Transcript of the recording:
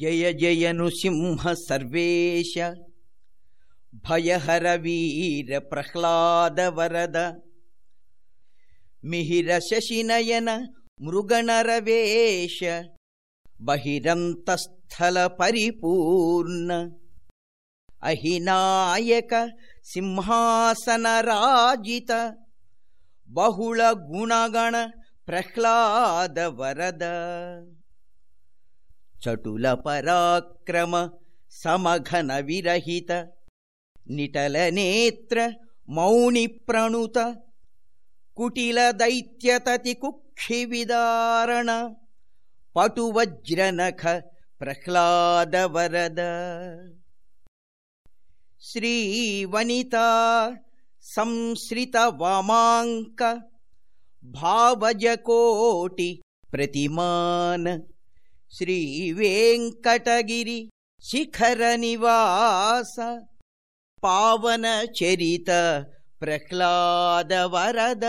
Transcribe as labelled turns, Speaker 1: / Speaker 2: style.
Speaker 1: जय जय नृसिंह सर्वेश भयहर वीर प्रह्लाद वरद मिहिर शशिनयन मृगणरवेश बहिरन्तस्थल परिपूर्ण अहिनायक सिंहासन राजित बहुल प्रणुत कुटिल दैत्यतति कुक्षि विदारण पटुवज्रनख प्रह्लाद वरद श्रीवनिता संश्रित वामाङ्क भावजकोटि प्रतिमान శ్రీవేంకటగిరి శిఖర నివాస. పావన చరిత ప్రహ్లాద వరద.